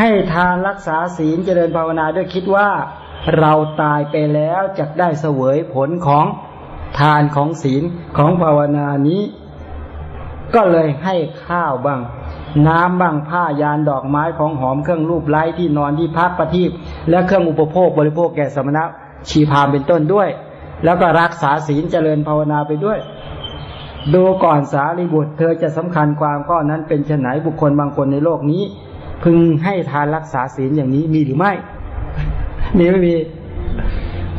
ให้ทานรักษาศีลเจริญภาวนาด้วยคิดว่าเราตายไปแล้วจะได้เสวยผลของทานของศีลของภาวนานี้ ก็เลยให้ข้าวบ้าง น้ำบ้างผ้ายานดอกไม้ของหอมเครื่องรูปไล้ที่นอนที่พักประทีปและเครื่องอุปโภคบริโภคแก่สมณะชีพามเป็นต้นด้วย แล้วก็รักษาศีลเจริญภาวนาไปด้วย ดูก่อนสารีบุตรเธอจะสำคัญความข้อนั้นเป็นชนไหนบุคคลบางคนในโลกนี้ พึงให้ทานรักษาศีลอย่างนี้มีหรือไม่ มีไม่มี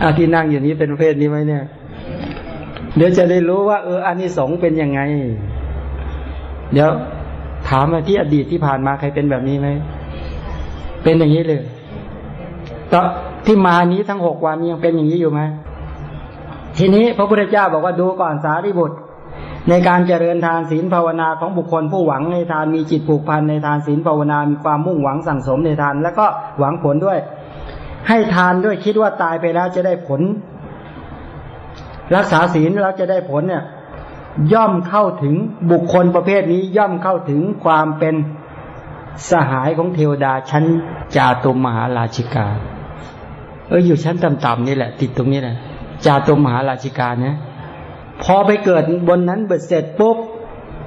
อาที่นั่งอย่างนี้เป็นประเภทนี้ไหมเนี่ย เดี๋ยวจะได้รู้ว่า เอออานิสงส์เป็นยังไง เดี๋ยวถามมาที่อดีตที่ผ่านมาใครเป็นแบบนี้ไหม เป็นอย่างนี้เลยตอนที่มานี้ทั้งหกวันยังเป็นอย่างนี้อยู่ไหมทีนี้พระพุทธเจ้าบอกว่าดูก่อนสารีบุตร ในการเจริญทานศีลภาวนาของบุคคลผู้หวังในทานมีจิตผูกพันในทานศีลภาวนา มีความมุ่งหวังสั่งสมในทาน แล้วก็หวังผลด้วย ให้ทานด้วยคิดว่าตายไปแล้วจะได้ผล รักษาศีลแล้วจะได้ผลเนี่ย ย่อมเข้าถึงบุคคลประเภทนี้ย่อมเข้าถึงความเป็นสหายของเทวดาชั้นจาตุมมหาราชิกา เอออยู่ชั้นต่ำๆนี่แหละ ติดตรงนี้แหละจาตุมหาราชิกาเนี่ย พอไปเกิดบนนั้นเบิดเสร็จปุ๊บ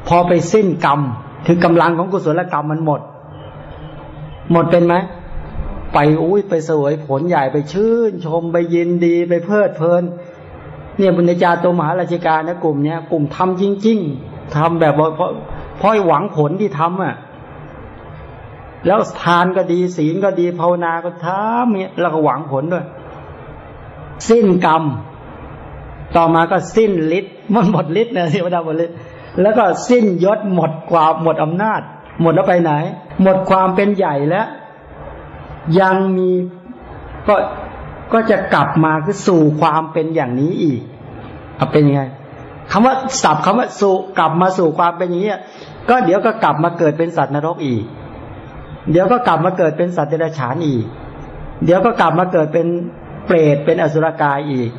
พอไปสิ้นกรรมถึงกำลังของกุศลกรรมมันหมด หมดเป็นไหมไปอุ้ยไปสวยผลใหญ่ไปชื่น ชมไปยินดีไปเพลิดเพลิน เนี่ยบุญญาตัวมหาราชการนะกลุ่มเนี้ยกลุ่มทำจริง ๆทำแบบเพราะเพราะหวังผลที่ทำอะ แล้วทานก็ดีศีลก็ดีภาวนาก็ทำเนี่ยแล้วก็หวังผลด้วย สิ้นกรรม ต่อมาก็สิ้นฤทธิ์มันหมดฤทธิ์นะเทวดาหมดฤทธิ์แล้วก็สิ้นยศหมดความหมดอำนาจ หมดแล้วไปไหน หมดความเป็นใหญ่แล้ว ยังมีก็ก็จะกลับมาคือสู่ความเป็นอย่างนี้อีกเอาเป็นยังไงคำว่าสับคำว่าสู่กลับมาสู่ความเป็นอย่างนี้ก็เดี๋ยวก็กลับมาเกิดเป็นสัตว์นรกอีก เดี๋ยวก็กลับมาเกิดเป็นสัตว์เดรัจฉานอีก เดี๋ยวก็กลับมาเกิดเป็นเปรตเป็นอสุรกายอีก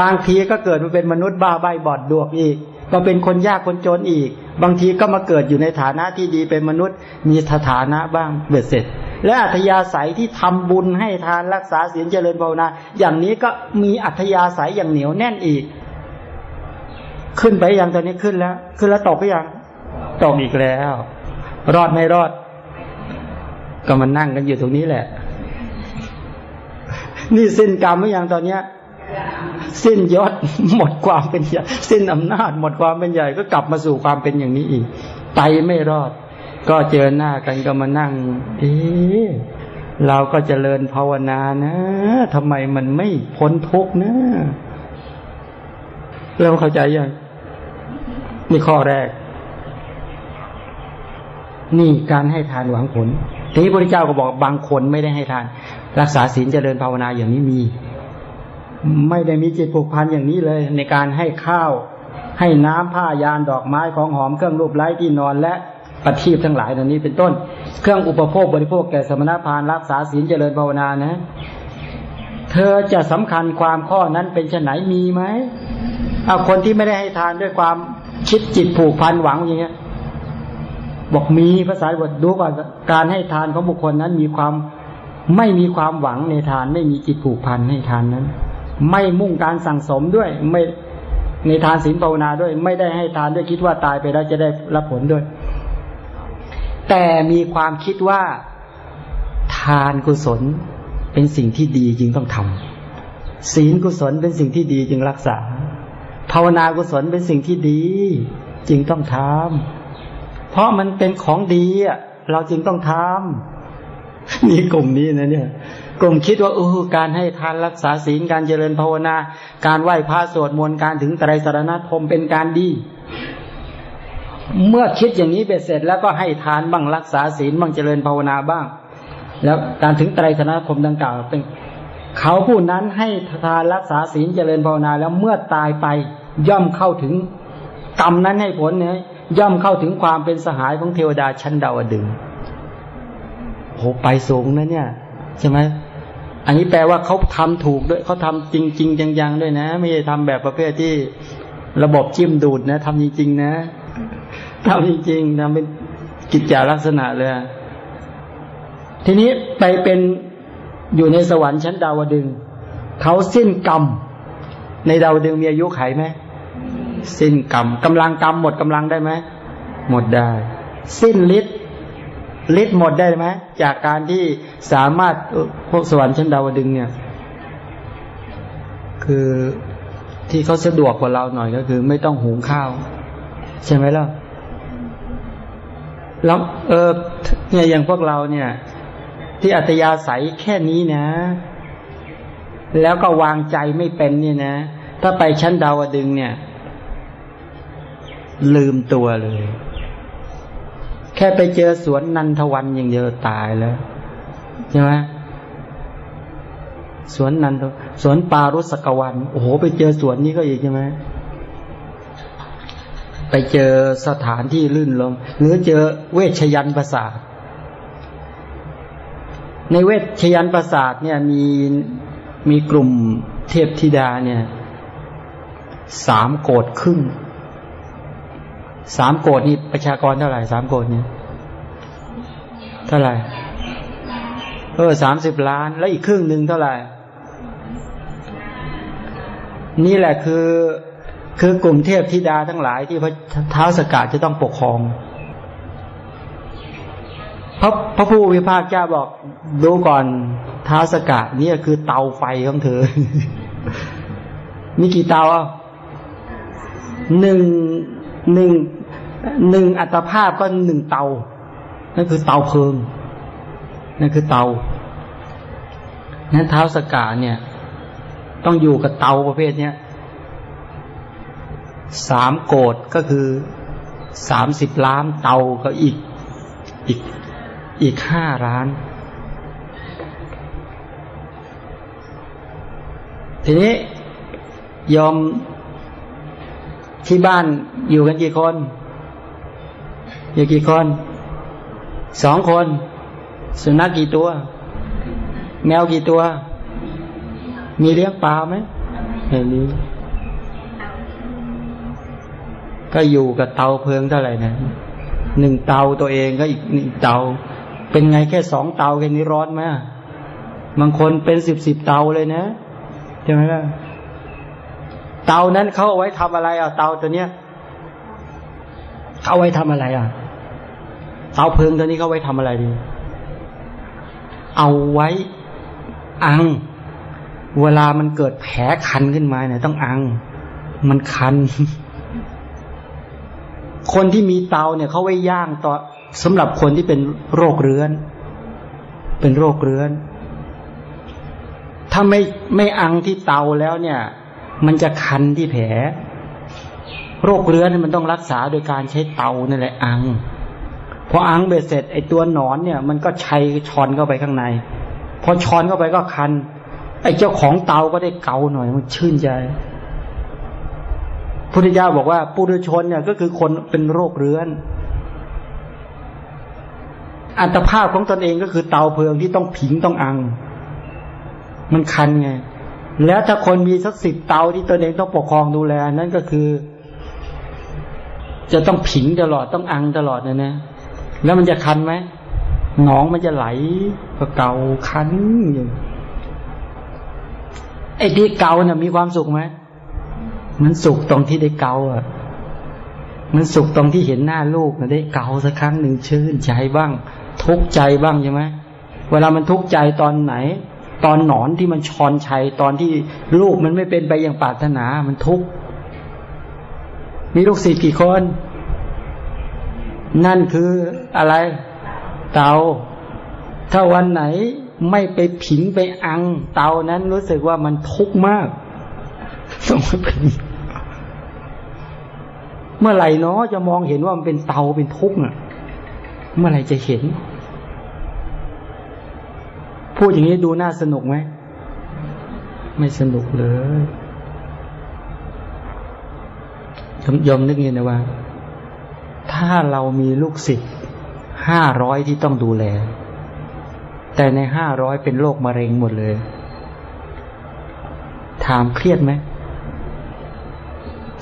บางทีก็เกิดมาเป็นมนุษย์บ้าใบบอดดวกอีกมาเป็นคนยากคนจนอีก บางทีก็มาเกิดอยู่ในฐานะที่ดีเป็นมนุษย์ มีสถานะบ้างเบ็ดเสร็จ และอัธยาศัยที่ทำบุญให้ทานรักษาศีลเจริญภาวนา อย่างนี้ก็มีอัธยาศัยอย่างเหนียวแน่นอีก ขึ้นไปอย่างตอนนี้ขึ้นแล้ว ขึ้นแล้วตกไปยังตกอีกแล้ว รอดไม่รอด ก็มานั่งกันอยู่ตรงนี้แหละ นี่สิ้นกรรมไม่ยังตอนเนี้ย สิ้นยศหมดความเป็นใหญ่สิ้นอำนาจ หมดความเป็นใหญ่ก็กลับมาสู่ความเป็นอย่างนี้อีก ไปไม่รอด ก็เจอหน้ากันก็มานั่งเอ๊เราก็เจริญภาวนานะทำไมมันไม่พ้นทุกข์นะเราเข้าใจยังนี่ข้อแรก นี่การให้ทานหวังผล ทีนี้พระเจ้าก็บอกบางคนไม่ได้ให้ทาน รักษาศีลเจริญภาวนาอย่างนี้มี ไม่ได้มีจิตผูกพันอย่างนี้เลย ในการให้ข้าว ให้น้ำผ้ายานดอกไม้ของหอมเครื่องรูปไล้ที่นอนและปฏิบทั้งหลายเหล่านี้เป็นต้น เครื่องอุปโภคบริโภคแก่สมณพานรักษาศีลเจริญภาวนานะ เธอจะสำคัญความข้อนั้นเป็นชนไหนมีไหมเอาคนที่ไม่ได้ให้ทานด้วยความคิดจิตผูกพันหวังอย่างเงี้ยบอกมีภาษาบทดูก่อนการให้ทานของบุคคลนั้นมีความไม่มีความหวังในทาน ไม่มีจิตผูกพันให้ทานนั้น ไม่มุ่งการสั่งสมด้วย ไม่ในทานศีลภาวนาด้วย ไม่ได้ให้ทานด้วยคิดว่าตายไปแล้วจะได้รับผลด้วย แต่มีความคิดว่าทานกุศลเป็นสิ่งที่ดีจึงต้องทำศีลกุศลเป็นสิ่งที่ดีจึงรักษา ภาวนากุศลเป็นสิ่งที่ดี จึงต้องทำเพราะมันเป็นของดีอะเราจึงต้องทำนี่กลุ่มนี้นะเนี่ย กลุ่มคิดว่าเออการให้ทานรักษาศีลการเจริญภาวนา การไหว้พระสวดมนต์การถึงไตรสรณคมเป็นการดี เมื่อคิดอย่างนี้เบ็ดเสร็จ แล้วก็ให้ทานบ้างรักษาศีลบ้างเจริญภาวนาบ้าง แล้วการถึงไตรสรณคมดังกล่าวเป็นเขาผู้นั้นให้ทานรักษาศีลเจริญภาวนา แล้วเมื่อตายไปย่อมเข้าถึงกรรมนั้นให้ผลเนี่ยย่อมเข้าถึงความเป็นสหายของเทวดาชั้นดาวดึงโหไปสูงนะเนี่ย ใช่ไหม อันนี้แปลว่าเขาทำถูกด้วยเขาทำจริงจริงจังๆด้วยนะ ไม่ใช่ทำแบบประเภทที่ระบบจิ้มดูดนะทำจริง ๆ นะทำจริงๆทำเป็นกิจจาลักษณะเลย ทีนี้ไปเป็นอยู่ในสวรรค์ชั้นดาวดึงเขาสิ้นกรรม ในดาวดึงมีอายุไขไหมสิ้นกรรมกำลังกรรมหมดกำลังได้ไหมหมดได้ สิ้นฤทธิ์ ฤทธิ์หมดได้ไหมจากการที่สามารถพวกสวรรค์ชั้นดาวดึงเนี่ย คือที่เขาสะดวกกว่าเราหน่อยก็คือ ไม่ต้องหุงข้าว ใช่ไหมล่ะแล้วเออเนี่ยอย่างพวกเราเนี่ย ที่อัตยาศัยแค่นี้นะ แล้วก็วางใจไม่เป็นเนี่ยนะ ถ้าไปชั้นดาวดึงเนี่ย ลืมตัวเลย แค่ไปเจอสวนนันทวันอย่างเดียวตายแล้วใช่ไหมสวนนันทสวนปารุสกวัน โอ้โห ไปเจอสวนนี้ก็อีกใช่ไหมไปเจอสถานที่ลื่นลม หรือเจอเวชยันประสาท ในเวชยันประสาทเนี่ยมีมีกลุ่มเทพธิดาเนี่ยสามโกดครึ่ง สามโกดนี่ประชากรเท่าไหร่สามโกดเนี่ยเท่าไหร่เออสามสิบล้าน แล้วอีกครึ่งหนึ่งเท่าไหร่ นี่แหละคือคือกลุ่มเทพธิดาทั้งหลายที่พระท้าสกัดจะต้องปกครองพระพระผู้วิภาคเจ้าบอกดูก่อนท้าสกัดนี่คือเตาไฟของเธอ มีกี่เตาอะหนึ่ง หนึ่งหนึ่งอัตภาพก็หนึ่งเตา นั่นคือเตาเพลิง นั่นคือเตานั้นเท้าสกาเนี่ย ต้องอยู่กับเตาประเภทเนี้ยสามโกดก็คือสามสิบล้านเตาก็อีกอีกอีกห้าล้าน ทีนี้ยอม ที่บ้านอยู่กันกี่คน อยู่กี่คน สองคน สุนัขกี่ตัว แมวกี่ตัว มีเลี้ยงปลาไหมเห็นนี้ก็อยู่กับเตาเพลิงเท่าไหร่นะหนึ่งเตาตัวเองก็อีกหนึ่งเตา เป็นไงแค่สองเตาแค่นี้ร้อนไหมบางคนเป็นสิบสิบเตาเลยนะใช่ไหมล่ะ เตานั้นเขาเอาไว้ทำอะไรอะเตาตัวเนี้ยเขาเอาไว้ทำอะไรอะเตาเพลิงตัวนี้เขาไว้ทำอะไรดี เอาไว้อัง เวลามันเกิดแผลคันขึ้นมาเนี่ยต้องอัง มันคัน คนที่มีเตาเนี่ยเขาไว้ย่างต่อสำหรับคนที่เป็นโรคเรื้อน เป็นโรคเรื้อน ถ้าไม่ไม่อังที่เตาแล้วเนี่ย มันจะคันที่แผล โรคเรื้อนมันต้องรักษาโดยการใช้เตานั่นแหละอังพออังเบ็ดเสร็จไอตัวหนอนเนี่ย มันก็ชัยช้อนเข้าไปข้างใน พอช้อนเข้าไปก็คัน ไอเจ้าของเตาก็ได้เกาหน่อยมันชื่นใจพุทธเจ้าบอกว่าปุถุชนเนี่ยก็คือคนเป็นโรคเรื้อน อัตภาพของตนเองก็คือเตาเพลิงที่ต้องผิงต้องอัง มันคันไง แล้วถ้าคนมีสักสิบเตาที่ตนเองต้องปกครองดูแล นั่นก็คือ จะต้องผิงตลอดต้องอังตลอดนะนะแล้วมันจะคันไหมหนองมันจะไหลก็เกาคันอย่างไอ้ที่เกาเนี่ยมีความสุขไหมมันสุขตรงที่ได้เกาอะ มันสุขตรงที่เห็นหน้าลูกนะได้เกาสักครั้งหนึ่งชื่นใจบ้าง ทุกข์ใจบ้างใช่ไหมเวลามันทุกข์ใจตอนไหน ตอนหนอนที่มันชอนชัยตอนที่ลูกมันไม่เป็นไปอย่างปรารถนามันทุกข์มีลูกศิษย์กี่คน นั่นคืออะไร เตา ถ้าวันไหนไม่ไปผิงไปอัง เตานั้นรู้สึกว่ามันทุกข์มากต้องไปผิงเมื่อไหร่เนาะจะมองเห็นว่ามันเป็นเตาเป็นทุกข์อะ เมื่อไหร่จะเห็น พูดอย่างนี้ดูน่าสนุกไหม ไม่สนุกเลยยอมนึกเงินนะว่า ถ้าเรามีลูกศิษย์ห้าร้อยที่ต้องดูแล แต่ในห้าร้อยเป็นโรคมะเร็งหมดเลย ถามเครียดไหม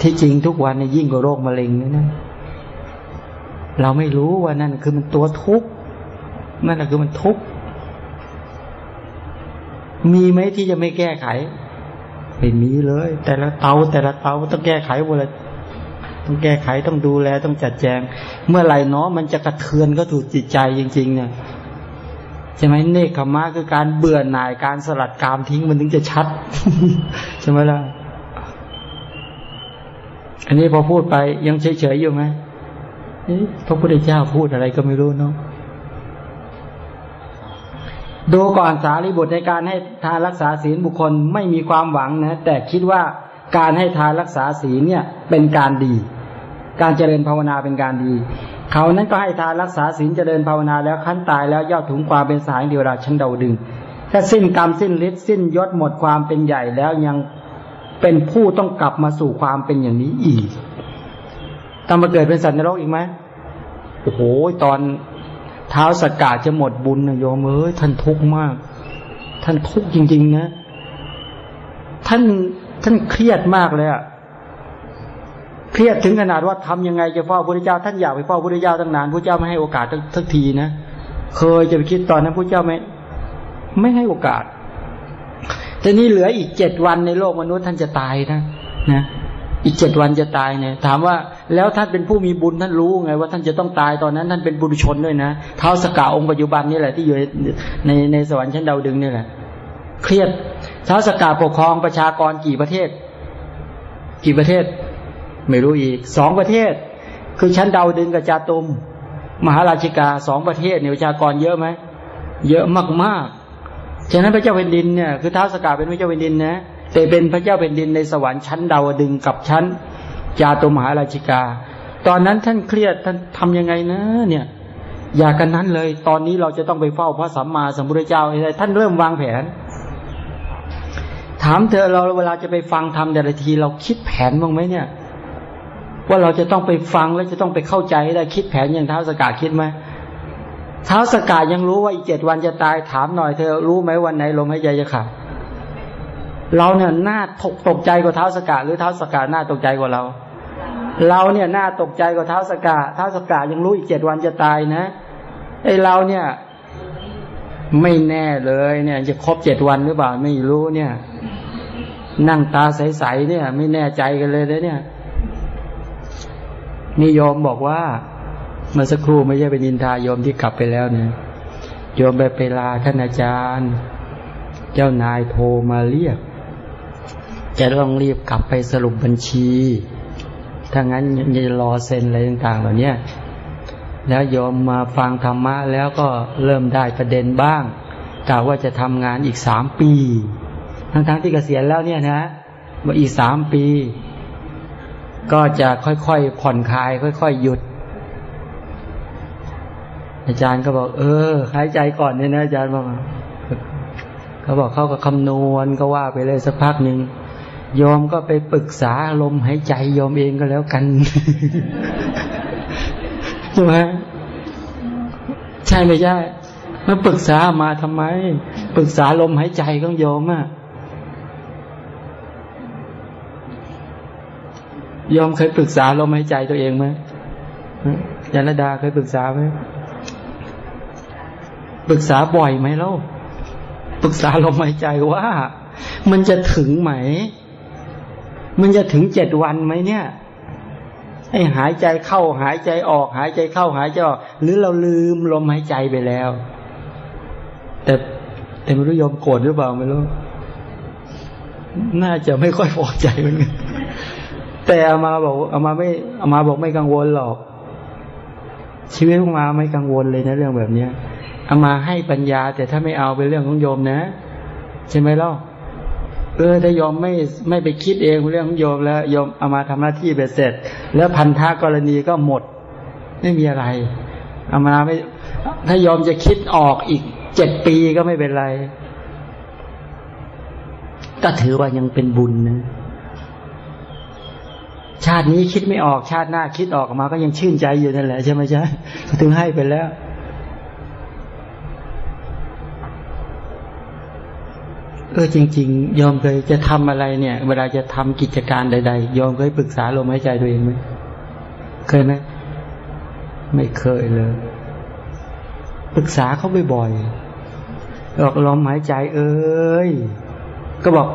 ที่จริงทุกวันในยิ่งกว่าโรคมะเร็งนี่นะเราไม่รู้ว่านั่นคือมันตัวทุกข์นั่นคือมันทุกข์ มีไหมที่จะไม่แก้ไขไม่มีเลย แต่ละเตาแต่ละเตาต้องแก้ไขหมดเลยต้องแก้ไขต้องดูแลต้องจัดแจง เมื่อไหร่เนาะมันจะกระเทือนก็ถูกจิตใจจริง ๆ เนี่ยใช่ไหมเนคขมะคือการเบื่อหน่ายการสลัดกามทิ้งมันถึงจะชัด ใช่ไหมล่ะ อันนี้พอพูดไปยังเฉยๆอยู่ไหมพระพุทธเจ้าพูดอะไรก็ไม่รู้เนาะ ดูก่อนสารีบุตรในการให้ทานรักษาศีลบุคคลไม่มีความหวังนะ แต่คิดว่าการให้ทานรักษาศีลเนี่ยเป็นการดี การเจริญภาวนาเป็นการดี เขานั้นก็ให้ทานรักษาศีลเจริญภาวนาแล้วขั้นตายแล้วย่อถึงความเป็นสายเดียวราชั้นเดาดึงถ้าสิ้นกรรมสิ้นฤทธิ์สิ้นยศหมดความเป็นใหญ่แล้วยังเป็นผู้ต้องกลับมาสู่ความเป็นอย่างนี้อีกต้องมาเกิดเป็นสัตว์นรกอีกไหมโอ้โหตอน เท้าสกาจะหมดบุญนะโยมเอ้ยท่านทุกข์มาก ท่านทุกข์จริง ๆ นะ ท่านท่านเครียดมากเลยอะเครียดถึงขนาดว่าทำยังไงจะเฝ้าพระเจ้า ท่านอยากไปเฝ้าพระเจ้าตั้งนานพระเจ้าไม่ให้โอกาสทักทีนะเคยจะไปคิดตอนนั้นพระเจ้าไม่ ไม่ให้โอกาสแต่นี่เหลืออีกเจ็ดวันในโลกมนุษย์ท่านจะตายนะนะ อีกเจ็ดวันจะตายเนี่ย ถามว่าแล้วท่านเป็นผู้มีบุญท่านรู้ไงว่าท่านจะต้องตายตอนนั้น ท่านเป็นบุรุชนด้วยนะเท้าสก่าองค์ปัจจุบันนี่แหละที่อยู่ในในสวรรค์ชั้นดาวดึงนี่แหละเครียดเท้าสก่าปกครองประชากรกี่ประเทศ กี่ประเทศ ไม่รู้อีกสองประเทศ คือชั้นดาวดึงกับจาตุม มหาราชิกาสองประเทศเนี่ยประชากรเยอะไหมเยอะมากๆฉะนั้นพระเจ้าแผ่นดินเนี่ยคือเท้าสก่าเป็นพระเจ้าแผ่นดินนะ แต่เป็นพระเจ้าแผ่นดินในสวรรค์ชั้นดาวดึงกับชั้นจาตุมหาราชิกา ตอนนั้นท่านเครียดท่านทำยังไงนะ เนี่ย อย่ากันนั้นเลย ตอนนี้เราจะต้องไปเฝ้าพระสัมมาสัมพุทธเจ้าอะไรท่านเริ่มวางแผน ถามเธอเราเวลาจะไปฟังทำแต่ละที เราคิดแผนบ้างไหมเนี่ย ว่าเราจะต้องไปฟังแล้วจะต้องไปเข้าใจได้คิดแผนอย่างเท้าสกาคิดไหมเท้าสกายังรู้ว่าอีกเจ็ดวันจะตายถามหน่อยเธอรู้ไหมวันไหนลมหายใจจะขาด เราเนี่ยน่าตกตกใจกว่าเท้าสกาหรือเท้าสกาหน้าตกใจกว่าเรา เราเนี่ยน่าตกใจกว่าเท้าสกาเท้าสกายังรู้อีกเจ็ดวันจะตายนะไอเราเนี่ยไม่แน่เลยเนี่ย จะครบเจ็ดวันหรือเปล่าไม่รู้เนี่ย นั่งตาใสๆเนี่ย ไม่แน่ใจกันเลยเลยเนี่ยนิยมบอกว่าเมื่อสักครู่ไม่ใช่เป็นอินทายมที่กลับไปแล้วเนี่ยโยมไปไปลาท่านอาจารย์ เจ้านายโทรมาเรียก จะต้องรีบกลับไปสรุปบัญชี ถ้างั้นจะรอเซ็นอะไรต่างๆเหล่านี้แล้วโยมมาฟังธรรมะแล้วก็เริ่มได้ประเด็นบ้างกล่าวว่าจะทำงานอีกสามปี ทั้งๆที่เกษียณแล้วเนี่ยนะว่าอีกสามปี ก็จะค่อยๆผ่อนคลาย ค่อยๆหยุด อาจารย์ก็บอก เออหายใจก่อนเนี่ยนะอาจารย์บอกเขาบอกเขาก็คำนวณก็ว่าไปเลยสักพักหนึ่ง ยอมก็ไปปรึกษาลมหายใจยอมเองก็แล้วกันใช่ไหมใช่ไม่ใช่มาปรึกษามาทำไม ปรึกษาลมหายใจของโยมอะยอมเคยปรึกษาลมหายใจตัวเองไหมยานดาเคยปรึกษาไหมปรึกษาบ่อยไหมเล่า ปรึกษาลมหายใจว่า มันจะถึงไหม มันจะถึงเจ็ดวันไหมเนี่ยไอ้หายใจเข้าหายใจออกหายใจเข้าหายใจออกหรือเราลืมลมหายใจไปแล้ว แต่แต่ไม่รู้ยอมโกรธหรือเปล่าไม่รู้ น่าจะไม่ค่อยพอใจเหมือนกันแต่อามาบอกอามาไม่อามาบอกไม่กังวลหรอก ชีวิตของมาไม่กังวลเลยนะเรื่องแบบเนี้ยอามาให้ปัญญา แต่ถ้าไม่เอาเป็นเรื่องของโยมนะ ใช่ไหมล่ะ เออถ้ายอมไม่ไม่ไปคิดเองเรื่องของโยมแล้วโยมเอามาทำหน้าที่เบ็ดเสร็จ แล้วพันธะกรณีก็หมด ไม่มีอะไรเอามาไม่ ถ้ายอมจะคิดออกอีกเจ็ดปีก็ไม่เป็นไร ก็ถือว่ายังเป็นบุญนะชาตินี้คิดไม่ออกชาติหน้าคิดออกมาก็ยังชื่นใจอยู่นั่นแหละใช่ไหมจ๊ะถึงให้ไปแล้ว เออจริงๆยอมเคยจะทำอะไรเนี่ย เวลาจะทำกิจการใดๆยอมเคยปรึกษาลมหายใจตัวเองไหมเคยไหมไม่เคยเลย ปรึกษาเขาบ่อยๆบอกลมหายใจ เอ้ยก็บอก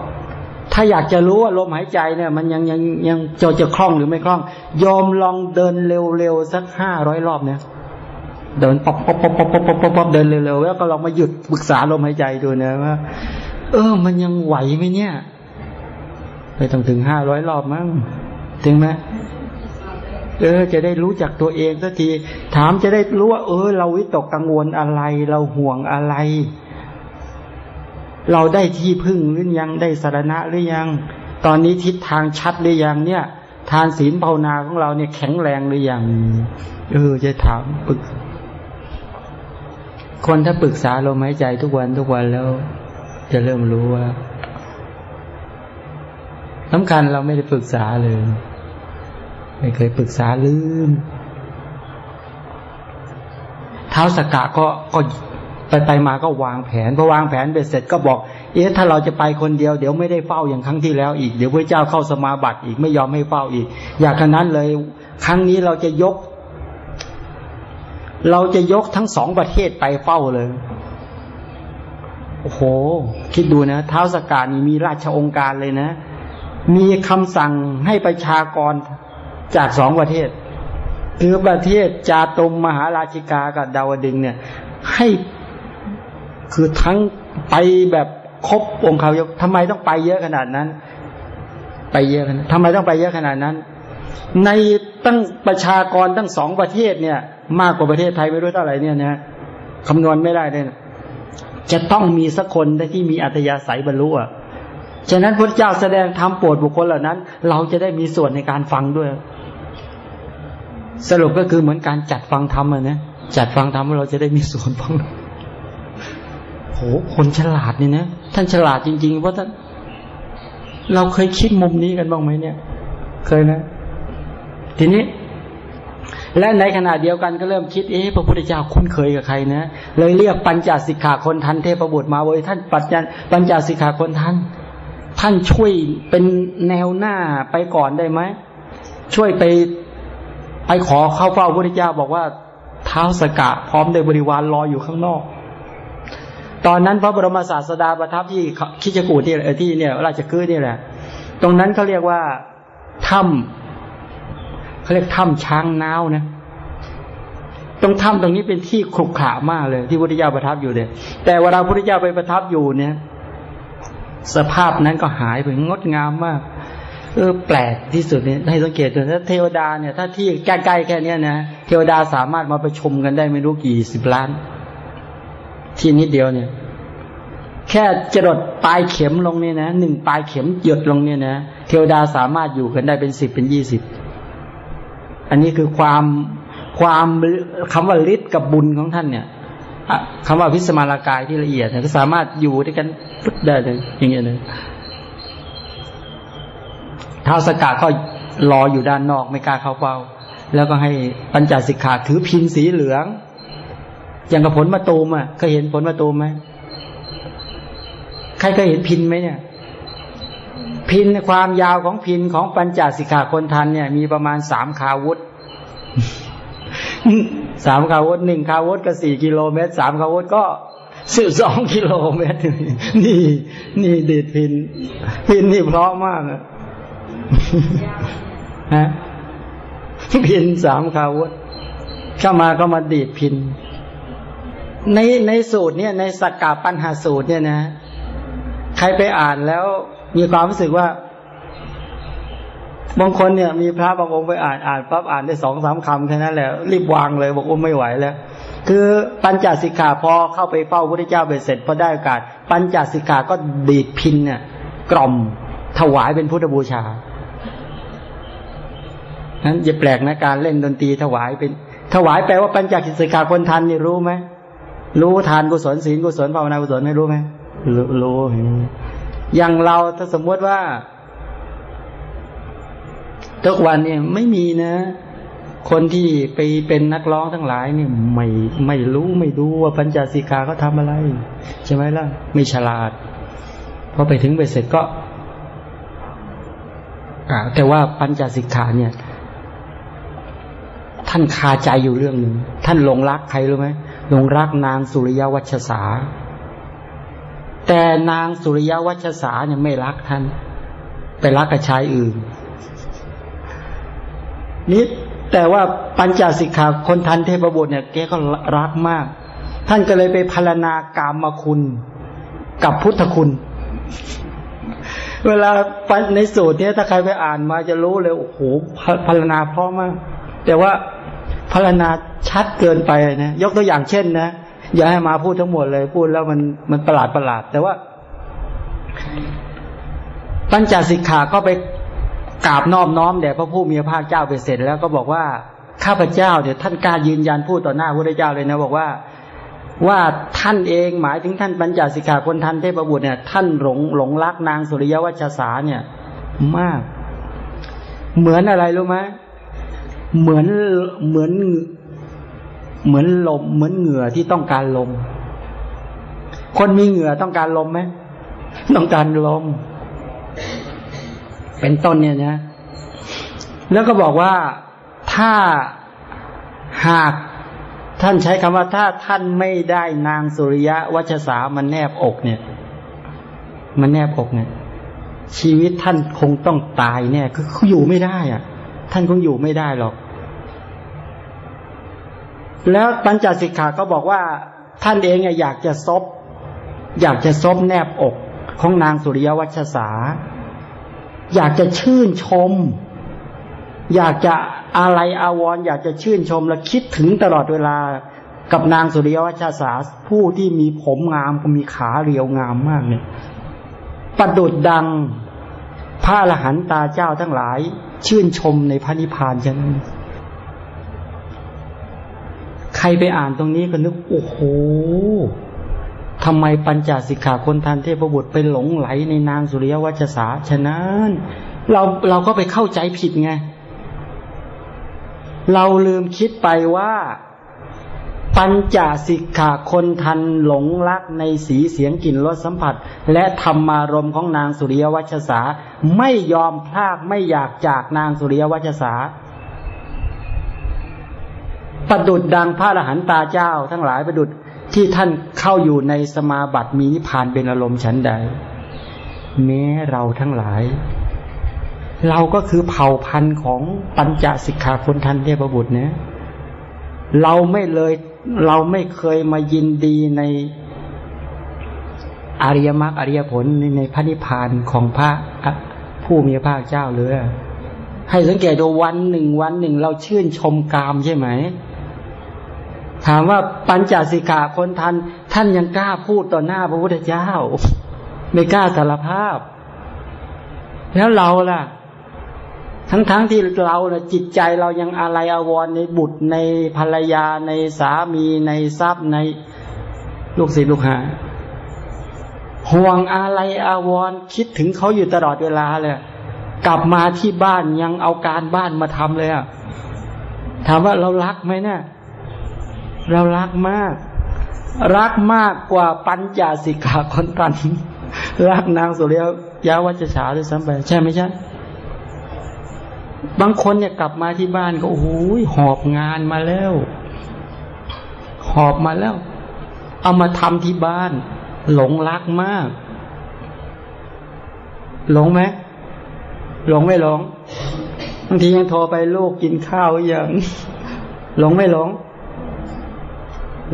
ถ้าอยากจะรู้ว่าลมหายใจเนี่ย มันยังยังยังจะจะคล่องหรือไม่คล่อง ยอมลองเดินเร็วๆสักห้าร้อยรอบเนี่ยเดินป๊อปป๊อปป๊อปป๊อปป๊อปป๊อปเดินเร็วๆแล้วก็ลองมาหยุดปรึกษาลมหายใจดูนะว่า เออ มันยังไหวไหมเนี่ยไปต้องถึงห้าร้อยรอบมั้งถึงไหมเออ จะได้รู้จักตัวเองสักที ถามจะได้รู้ว่า เออ เราวิตกกังวลอะไร เราห่วงอะไร เราได้ที่พึ่งหรือยังได้สารณะหรือยัง ตอนนี้ทิศทางชัดหรือยังเนี่ย ทานศีลภาวนาของเราเนี่ยแข็งแรงหรือยัง เออ จะถามปรึก คนถ้าปรึกษาลมหายใจทุกวันทุกวันแล้ว จะเริ่มรู้ว่าสำคัญเราไม่ได้ปรึกษาเลย ไม่เคยปรึกษาลืม เท้าสกกะก็ก็ไปไปมาก็วางแผนพอวางแผนเบ็ดเสร็จก็บอก เอ๊ะถ้าเราจะไปคนเดียวเดี๋ยวไม่ได้เฝ้าอย่างครั้งที่แล้วอีกเดี๋ยวพระเจ้าเข้าสมาบัติอีกไม่ยอมให้เฝ้าอีก อยากขนั้นเลย ครั้งนี้เราจะยก เราจะยกทั้งสองประเทศไปเฝ้าเลย โอ้โห คิดดูนะเท้าสกานี่มีราชองค์การเลยนะ มีคำสั่งให้ประชากรจากสองประเทศ คือประเทศจาตุมมหาราชิกากับดาวดึงเนี่ย ให้คือทั้งไปแบบครบองค์เขายกทำไมต้องไปเยอะขนาดนั้น ไปเยอะขนาดทำไมต้องไปเยอะขนาดนั้น ในตั้งประชากรตั้งสองประเทศเนี่ย มากกว่าประเทศไทยไม่รู้เท่าไหร่เนี่ยนะคำนวณไม่ได้เลย จะต้องมีสักคนที่มีอัตยาศัยบรรลุอะฉะนั้นพระเจ้าแสดงธรรมโปรดบุคคลเหล่านั้น เราจะได้มีส่วนในการฟังด้วย สรุปก็คือเหมือนการจัดฟังธรรมอะนะจัดฟังธรรมเราจะได้มีส่วนฟังโหคนฉลาดนี่นะท่านฉลาดจริงๆเพราะท่านเราเคยคิดมุมนี้กันบ้างไหมเนี่ย เคยนะ ทีนี้ และในขณะเดียวกันก็เริ่มคิดเอ๊ะพระพุทธเจ้าคุ้นเคยกับใครนะ เลยเรียกปัญจสิกขาคนทันเทพบุตรมาเว้ยท่านปัญจปัญจสิกขาคนทันท่านช่วยเป็นแนวหน้าไปก่อนได้ไหมช่วยไปไปขอเข้าเฝ้าพระพุทธเจ้าบอกว่าเท้าสกะพร้อมด้วยบริวารรออยู่ข้างนอก ตอนนั้นพระบรมศาสดาประทับที่คิจกูที่ที่เนี่ย ราชคือนี่แหละ ตรงนั้นเขาเรียกว่าถ้ำ เขาเรียกถ้ำช้างน้าวนะตรงถ้ำตรงนี้เป็นที่ขรุขระมากเลย ที่พุทธเจ้าประทับอยู่เนี่ยแต่เวลาพุทธเจ้าไปประทับอยู่เนี่ย สภาพนั้นก็หายไปงดงามมากเออแปลกที่สุดเนี่ยให้สังเกตดูถ้าเทวดาเนี่ย ถ้าที่ใกล้ๆแค่เนี้ยนะเทวดาสามารถมาประชุมกันได้ไม่รู้กี่สิบล้าน ที่นิดเดียวเนี่ย แค่จรดปลายเข็มลงเนี่ยนะหนึ่งปลายเข็มหยดลงเนี่ยนะเทวดาสามารถอยู่กันได้เป็นสิบเป็นยี่สิบ อันนี้คือความความคำว่าฤทธิ์กับบุญของท่านเนี่ยคำว่าพิสมาลากายที่ละเอียดเนี่ยก็สามารถอยู่ด้วยกันได้เลยอย่างเงี้ยเลยท้าวสกาก็รออยู่ด้านนอกไม่กล้าเข้าเฝ้า แล้วก็ให้ปัญจสิกขาถือพินสีเหลือง อย่างกับผลมะตูมอะเคยเห็นผลมะตูมไหมใครเคยเห็นพินไหมเนี่ย พินความยาวของพินของปัญจสิกขาคนทันเนี่ย มีประมาณสามคาวุธสามคาวุธหนึ่งคาวุธก็สี่กิโลเมตรสามคาวุธก็สิบสองกิโลเมตร นี่ นี่ดีดพิน พินนี่เพราะมากอะฮะพินสามคาวุธเข้ามาก็มาดีดพิน ในในสูตรเนี่ย ในสกกาปัญหาสูตรเนี่ยนะ ใครไปอ่านแล้ว มีความรู้สึกว่าบางคนเนี่ยมีพระบางองค์ไปอ่านอ่านปั๊บอ่านได้สองสามคำแค่นั้นแหละรีบวางเลยบอกว่าไม่ไหวแล้ว คือปัญจสิกขาพอเข้าไปเฝ้าพระเจ้าเบ็ดเสร็จพอได้โอกาส ปัญจสิกขาก็ดีดพินเนี่ยกล่อมถวายเป็นพุทธบูชานั้นอย่าแปลกนะการเล่นดนตรีถวายเป็น ถวายแปลว่าปัญจสิกขาคนทันนี่รู้ไหมรู้ทานกุศลศีลกุศลภาวนากุศลไม่รู้ไหมรู้รู้ อย่างเราถ้าสมมติว่า ทุกวันเนี่ยไม่มีนะ คนที่ไปเป็นนักร้องทั้งหลายเนี่ยไม่ไม่รู้ไม่ดูว่าปัญจสิกขาเขาทาอะไร ใช่ไหมล่ะ ไม่ฉลาดพอไปถึงไปเสร็จก็แต่ว่าปัญจสิกขาเนี่ย ท่านคาใจอยู่เรื่องหนึ่งท่านหลงรักใครรู้ไหมหลงรักนางสุริยวัชสา แต่นางสุริยวัชสาเนี่ยไม่รักท่าน ไปรักกับชายอื่นนิดแต่ว่าปัญจสิกขาคนทันเทพบุตรเนี่ยแกก็รักมาก ท่านก็เลยไปพารณากามคุณ กับพุทธคุณ เวลาในสูตรเนี้ยถ้าใครไปอ่านมาจะรู้เลยโอ้โหพารณาเพราะมาก แต่ว่าพารณาชัดเกินไปนะยกตัวอย่างเช่นนะ อย่าให้มาพูดทั้งหมดเลย พูดแล้วมันมันประหลาดประหลาด แต่ว่า ปัญจสิกขาก็ไปกราบนอบน้อมแด่พระผู้มีพระภาคเจ้าไปเสร็จแล้วก็บอกว่าข้าพเจ้าเดี๋ยวท่านกล้ายืนยันพูดต่อหน้าพระเจ้าเลยนะ บอกว่าว่าท่านเองหมายถึงท่านปัญจสิกขาคนทันเทพบุตรเนี่ย ท่านหลงหลงรักนางสุริยวัชสาเนี่ย มาก เหมือนอะไรรู้ไหมเหมือนเหมือน เหมือนลม เหมือนเหงื่อที่ต้องการลม คนมีเหงื่อต้องการลมไหมต้องการลม เป็นต้นเนี่ยนะ แล้วก็บอกว่าถ้าหากท่านใช้คำว่าถ้าท่านไม่ได้นางสุริยะวัชสามันแนบอกเนี่ย มันแนบอกเนี่ย ชีวิตท่านคงต้องตายแน่คืออยู่ไม่ได้อะ ท่านคงอยู่ไม่ได้หรอก แล้วปัญจสิกขาก็บอกว่าท่านเองอยากจะซบ อยากจะซบแนบอกของนางสุริยวัชสา อยากจะชื่นชม อยากจะอะไรอาวร อยากจะชื่นชมและคิดถึงตลอดเวลากับนางสุริยวัชสาผู้ที่มีผมงามมีขาเรียวงามมากเนี่ยประดุดดังพระอรหันตาเจ้าทั้งหลาย ชื่นชมในพระนิพพานฉะนั้น ใครไปอ่านตรงนี้ก็นึกโอ้โหทำไมปัญจสิกขาคนทันเทพบุตรไปหลงไหลในนางสุริยวัชสาฉะนั้น เราเราก็ไปเข้าใจผิดไง เราลืมคิดไปว่าปัญจสิกขาคนทันหลงรักในสีเสียงกลิ่นรสสัมผัส และธรรมารมของนางสุริยวัชสา ไม่ยอมพลากไม่อยากจากนางสุริยวัชสา ประดุดดังพระอรหันตาเจ้า ทั้งหลายประดุดที่ท่านเข้าอยู่ในสมาบัติมีนิพพานเป็นอารมณ์ชั้นใด แม้เราทั้งหลาย เราก็คือเผ่าพันธุ์ของปัญจสิกขาคนทันเทพบุตรเนี่ยเราไม่เลยเราไม่เคยมายินดีในอริยมรรคอริยผลในพระนิพพานของพระผู้มีพระเจ้าเลยให้สังเกตดูวันหนึ่งวันหนึ่งเราชื่นชมกามใช่ไหม ถามว่าปัญจสิกขาคนทัน ท่านยังกล้าพูดต่อหน้าพระพุทธเจ้า ไม่กล้าสารภาพ แล้วเราล่ะ ทั้งๆทที่เรานะจิตใจเรายังอะไรอาวรในบุตรในภรรยาในสามีในทรัพย์ในลูกศิษย์ลูกหาห่วงอะไรอาวรคิดถึงเขาอยู่ตลอดเวลาเลยกลับมาที่บ้านยังเอาการบ้านมาทำเลยอะถามว่าเรารักไหมเนะี่ย เรารักมาก รักมากกว่าปัญจสิกขาคนตัน รักนางสุริยยาวัจฉาด้วยซ้ำไปใช่ไหมใช่บางคนเนี่ยกลับมาที่บ้านก็โอ้โหหอบงานมาแล้ว หอบมาแล้ว เอามาทำที่บ้าน หลงรักมาก หลงไหมหลงไม่หลงบางทียังโทรไปลูกกินข้าวอย่าง หลงไม่หลง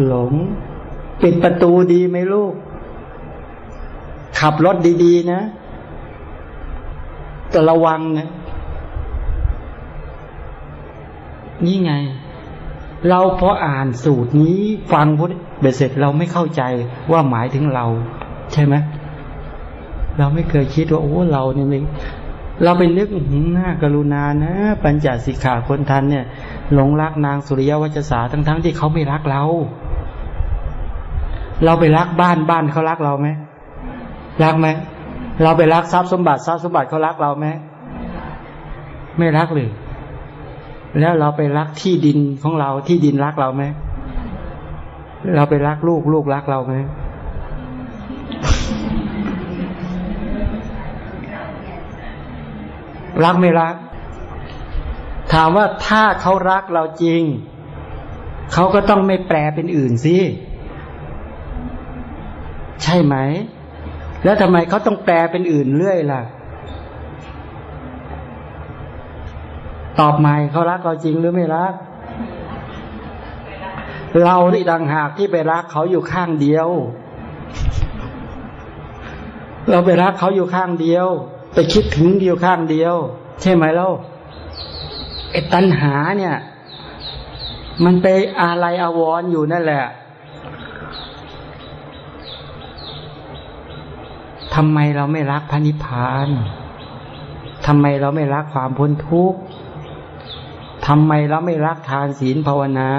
หลง ปิดประตูดีไหมลูก ขับรถดี ๆ นะแต่ระวังนะนี่ไง เราพออ่านสูตรนี้ฟังพุทธเบสเสร็จเราไม่เข้าใจว่าหมายถึงเรา ใช่ไหมเราไม่เคยคิดว่าโอ้เราเนี่ยเราไปนึกหน้ากรุณานะ ปัญจสิกขาคนทันเนี่ยหลงรักนางสุริยวัจสาทั้งๆทที่เขาไม่รักเรา เราไปรักบ้านบ้านเขารักเราไหมรักไหมเราไปรักทรัพย์สมบัติทรัพย์สมบัติเขารักเราไหมไม่รักเลยแล้วเราไปรักที่ดินของเราที่ดินรักเราไหมเราไปรักลูกลูกรักเราไหมรักไม่รัก ถามว่าถ้าเขารักเราจริง เขาก็ต้องไม่แปลเป็นอื่นสิ ใช่ไหม แล้วทำไมเขาต้องแปลเป็นอื่นเรื่อยล่ะ ตอบใหม่เขารักเราจริงหรือไม่รัก เราที่ดังหากที่ไปรักเขาอยู่ข้างเดียว เราไปรักเขาอยู่ข้างเดียว ไปคิดถึงเดียวข้างเดียว ใช่ไหมเล่าไอ้ตัณหาเนี่ย มันไปอะไรอาวรอยู่นั่นแหละ ทำไมเราไม่รักพระนิพพานทำไมเราไม่รักความพ้นทุกข์ทำไมเราไม่รักทานศีลภาวนา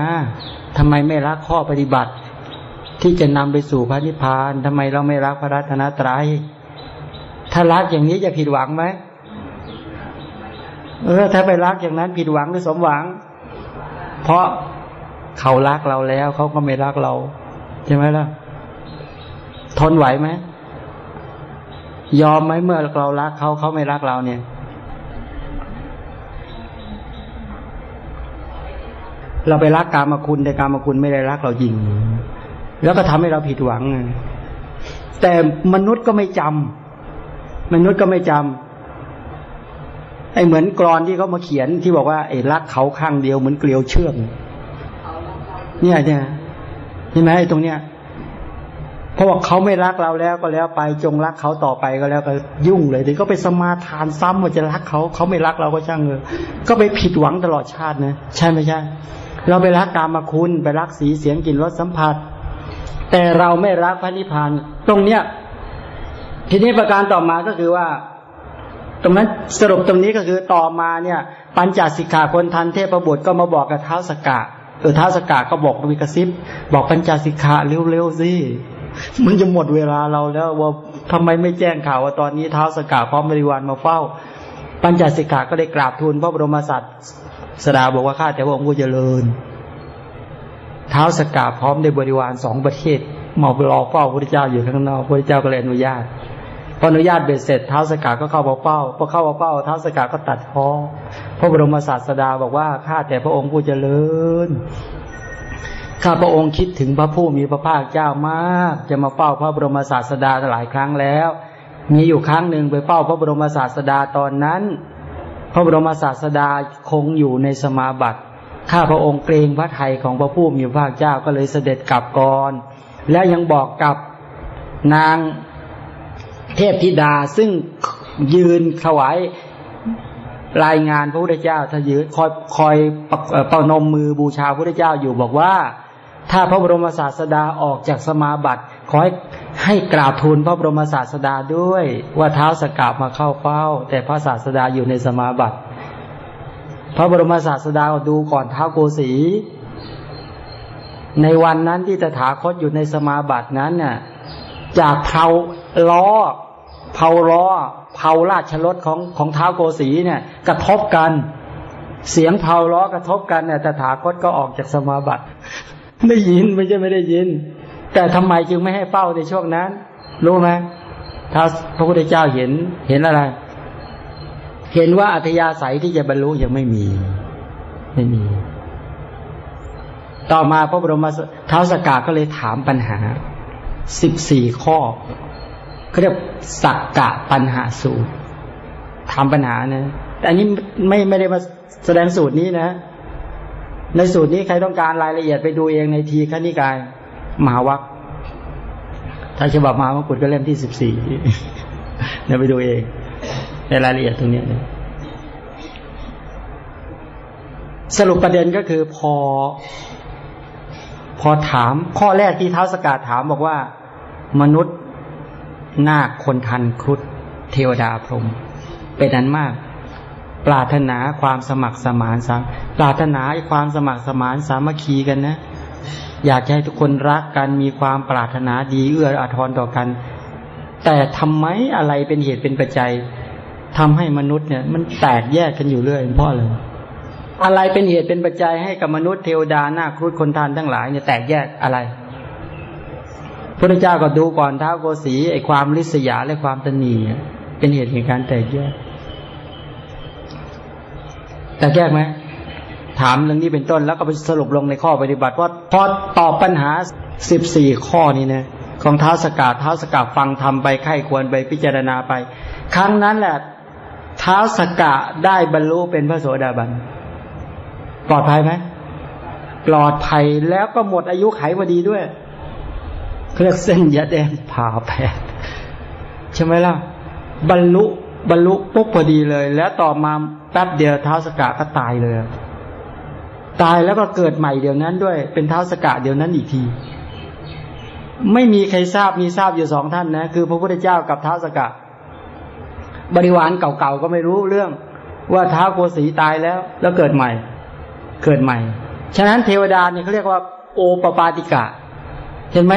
ทำไมไม่รักข้อปฏิบัติ ที่จะนำไปสู่พระนิพพานทำไมเราไม่รักพระรัตนตรยัย ถ้ารักอย่างนี้จะผิดหวังไหมเออ ถ้าไปรักอย่างนั้นผิดหวังหรือสมหวัง เพราะเขารักเราแล้วเขาก็ไม่รักเรา ใช่ไหมล่ะ ทนไหวไหม ยอมไหมเมื่อเรารักเขาเขาไม่รักเราเนี่ย เราไปรักกามคุณแต่กามคุณไม่ได้รักเราจริง แล้วก็ทำให้เราผิดหวัง แต่มนุษย์ก็ไม่จำมนุษย์ก็ไม่จำไอ้เหมือนกรอนที่เขามาเขียนที่บอกว่าไอ้รักเขาข้างเดียวเหมือนเกลียวเชื่อมเนี่ยเนี่ยเห็นไหมไอ้ตรงเนี้ย เพราะว่าเขาไม่รักเราแล้วก็แล้วไปจงรักเขาต่อไปก็แล้วก็ยุ่งเลยถึงก็ไปสมาทานซ้ำว่าจะรักเขาเขาไม่รักเราก็ช่างเลยก็ไปผิดหวังตลอดชาตินะใช่ไม่ใช่ เราไปรักกามาคุณไปรักสีเสียงกลิ่นรสสัมผัส แต่เราไม่รักพระนิพพานตรงเนี้ยทีนี้ประการต่อมาก็คือว่า ตรงนั้นสรุปตรงนี้ก็คือต่อมาเนี่ย ปัญจสิกขาคนทันเทพบุตรก็มาบอกกับเท้าสกกะเออเท้าสกกะก็บอกวิกสิบ บอกปัญจสิกขาเร็วๆสิ มันจะหมดเวลาเราแล้วว่าทำไมไม่แจ้งข่าวว่าตอนนี้เท้าสกาพร้อมบริวารมาเฝ้า ปัญจสิกขาก็ได้กราบทูลพระบรมศาสดาบอกว่าข้าแต่พระองค์ผู้เจริญ เท้าสกาพร้อมได้บริวารสองประเทศมารอเฝ้าพระเจ้าอยู่ข้างนอกพระเจ้าก็เลยอนุญาตพออนุญาตเบ็ดเสร็จเท้าสกาก็เข้ามาเฝ้าพอเข้ามาเฝ้าเท้าสกาก็ตัดคอพระบรมศาสดาบอกว่าข้าแต่พระองค์ผู้เจริญ ข้าพระองค์คิดถึงพระผู้มีพระภาคเจ้ามาก จะมาเฝ้าพระบรมศาสดาหลายครั้งแล้ว มีอยู่ครั้งหนึ่งไปเฝ้าพระบรมศาสดาตอนนั้น พระบรมศาสดาคงอยู่ในสมาบัติข้าพระองค์เกรงพระไทยของพระผู้มีพระภาคเจ้าก็เลยเสด็จกลับก่อน และยังบอกกับนางเทพธิดาซึ่งยืนถวายรายงานพระพุทธเจ้าถ้ายืนคอยคอยประนมมือบูชาพระพุทธเจ้าอยู่บอกว่า ถ้าพระบรมศาสดาออกจากสมาบัติ ขอให้ให้กราบทูลพระบรมศาสดาด้วย ว่าเท้าสกาบมาเข้าเฝ้า แต่พระศาสดาอยู่ในสมาบัติ พระบรมศาสดาดูก่อนเท้าโกสีในวันนั้นที่ตถาคตอยู่ในสมาบัตินั้นเนี่ยจากเผาล้อเผาล้อเผาราชรถของของเท้าโกสีเนี่ย กระทบกัน เสียงเผาล้อกระทบกันเนี่ยตถาคตก็ออกจากสมาบัติ ได้ยินไม่ใช่ไม่ได้ยิน แต่ทำไมจึงไม่ให้เฝ้าในช่วงนั้น รู้ไหมถ้าพระพุทธเจ้าเห็นเห็นอะไร เห็นว่าอัธยาศัยที่จะบรรลุยังไม่มี ไม่มี ต่อมาพระบรมเท้าสกาก็เลยถามปัญหาสิบสี่ข้อเขาเรียกสักกะปัญหาสูตรถามปัญหานะแต่อันนี้ไม่ไม่ได้มาแสดงสูตรนี้นะ ในสูตรนี้ใครต้องการรายละเอียดไปดูเองในทีขณิกาย มหาวัคถ้าฉบับมหามกุฎก็เล่มที่สิบสี่เดี๋ยวไปดูเองในรายละเอียดตรงนี้สรุปประเด็นก็คือพอ พอถาม ข้อแรกที่เท้าสกาดถามบอกว่า มนุษย์นาคคนทันครุฑเทวดาพรหมเป็นนั้นมาก ปรารถนาความสมัครสมานสามปรารถนาความสมัครสมานสามัคคีกันนะ อยากให้ทุกคนรักกันมีความปรารถนาดีเอื้ออาทรต่อกัน แต่ทำไมอะไรเป็นเหตุเป็นปัจจัยทำให้มนุษย์เนี่ย มันแตกแยกกันอยู่เรื่อยเพราะอะไรอะไรเป็นเหตุเป็นปัจจัยให้กับมนุษย์เทวดาหน้าครุฑคนทานทั้งหลายเนี่ยแตกแยกอะไรพระเจ้าก็ดูก่อนท้าโกสีไอความริษยาและความตนีเป็นเหตุแห่งการแตกแยก แต่แก้ไหมถามเรื่องนี้เป็นต้นแล้วก็ไปสรุปลงในข้อปฏิบัติว่าพอตอบปัญหาสิบสี่ข้อนี้นะของเท้าสกาเท้าสกาฟังทำไปไข้ควรไปพิจารณาไป ครั้งนั้นแหละเท้าสกะได้บรรลุเป็นพระโสดาบัน ปลอดภัยไหมปลอดภัยแล้วก็หมดอายุไขพอดีด้วยเครียกเส้นยาแดงผ่าแผดใช่ไหมล่ะ บรรลุ บรรลุปุ๊บพอดีเลย แล้วต่อมาแป๊บเดียวเท้าสกะก็ตายเลย ตายแล้วก็เกิดใหม่เดี๋ยวนั้นด้วย เป็นเท้าสกะเดี๋ยวนั้นอีกที ไม่มีใครทราบมีทราบอยู่สองท่านนะ คือพระพุทธเจ้ากับเท้าสกะ บริวารเก่าๆก็ไม่รู้เรื่อง ว่าเท้าโกสีตายแล้ว แล้วเกิดใหม่ เกิดใหม่ ฉะนั้นเทวดาเนี่ยเขาเรียกว่า โอปปาติกะ เห็นไหม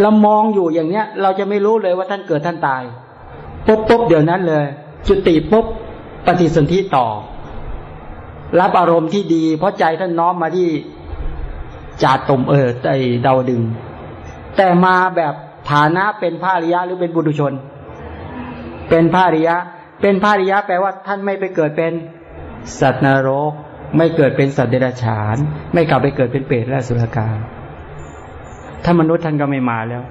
เรามองอยู่อย่างเนี้ย เราจะไม่รู้เลยว่าท่านเกิดท่านตาย ปุ๊บปุ๊บเดี๋ยวนั้นเลย จุติปุ๊บปฏิสนธิต่อ รับอารมณ์ที่ดี เพราะใจท่านน้อมมาที่จาตมเออไอเดาดึง แต่มาแบบฐานะเป็นพระริยะหรือเป็นบุตุชน เป็นพระริยะ เป็นพระริยะแปลว่าท่านไม่ไปเกิดเป็นสัตว์นรก ไม่เกิดเป็นสัตว์เดรัจฉาน ไม่กลับไปเกิดเป็นเปรตและสุรกาถ้ามนุษย์ท่านก็ไม่มาแล้ว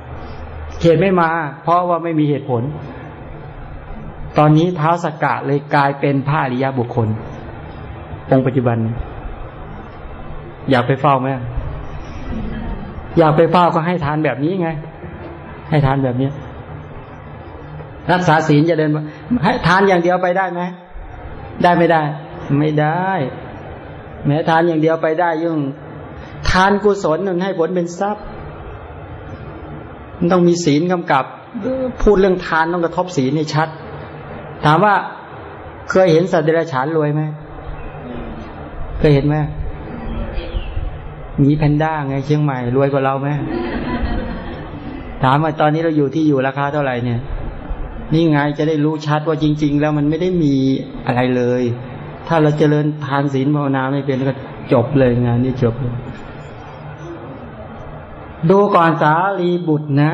เหตุไม่มา เพราะว่าไม่มีเหตุผล ตอนนี้เท้าสกกะเลยกลายเป็นพระอริยบุคคล องค์ปัจจุบัน อยากไปเฝ้าไหมอยากไปเฝ้าก็ให้ทานแบบนี้ไง ให้ทานแบบนี้รักษาศีลจะเดินให้ทานอย่างเดียวไปได้ไหมได้ไม่ได้ ไม่ได้ แม้ทานอย่างเดียวไปได้ยุ่ง ทานกุศลนั้นให้ผลเป็นทรัพย์ต้องมีศีลกำกับ พูดเรื่องทานต้องกระทบศีลนี่ชัด ถามว่าเคยเห็นสัตว์เดรัจฉานรวยไหมเคยเห็นไหมมีแพนด้าไงเชียงใหม่รวยกว่าเราไหมถามว่าตอนนี้เราอยู่ที่อยู่ราคาเท่าไหร่เนี่ย นี่ไงจะได้รู้ชัดว่าจริง ๆ แล้วมันไม่ได้มีอะไรเลย ถ้าเราเจริญทานศีลภาวนาไม่เป็นก็จบเลยงานนี้จบเลยดูก่อนสารีบุตรนะ